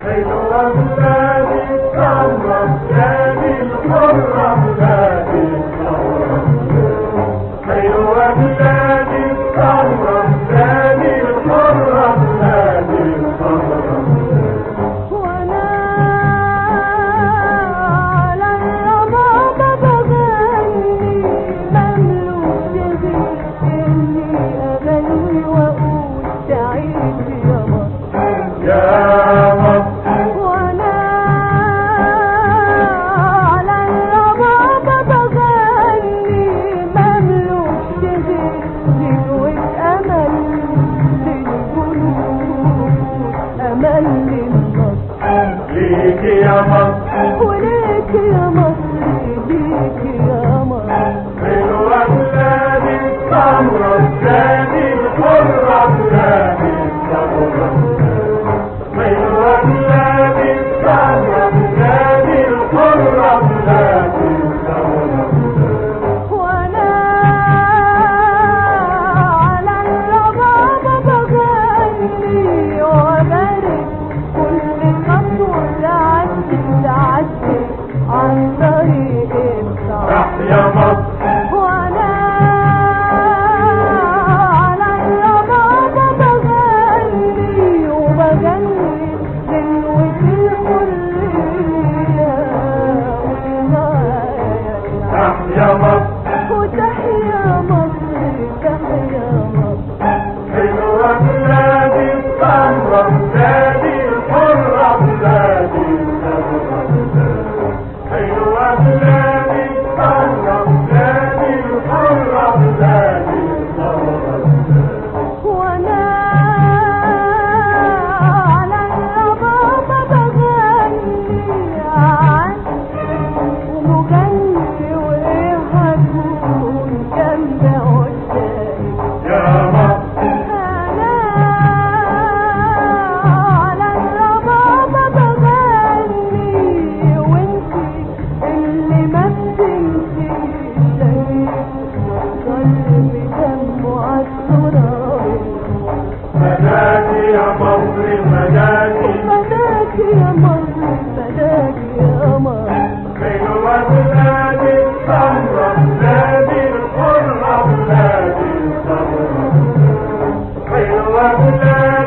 Thank you. عمل للمصر ليك يا مصر وليك يا Lord. la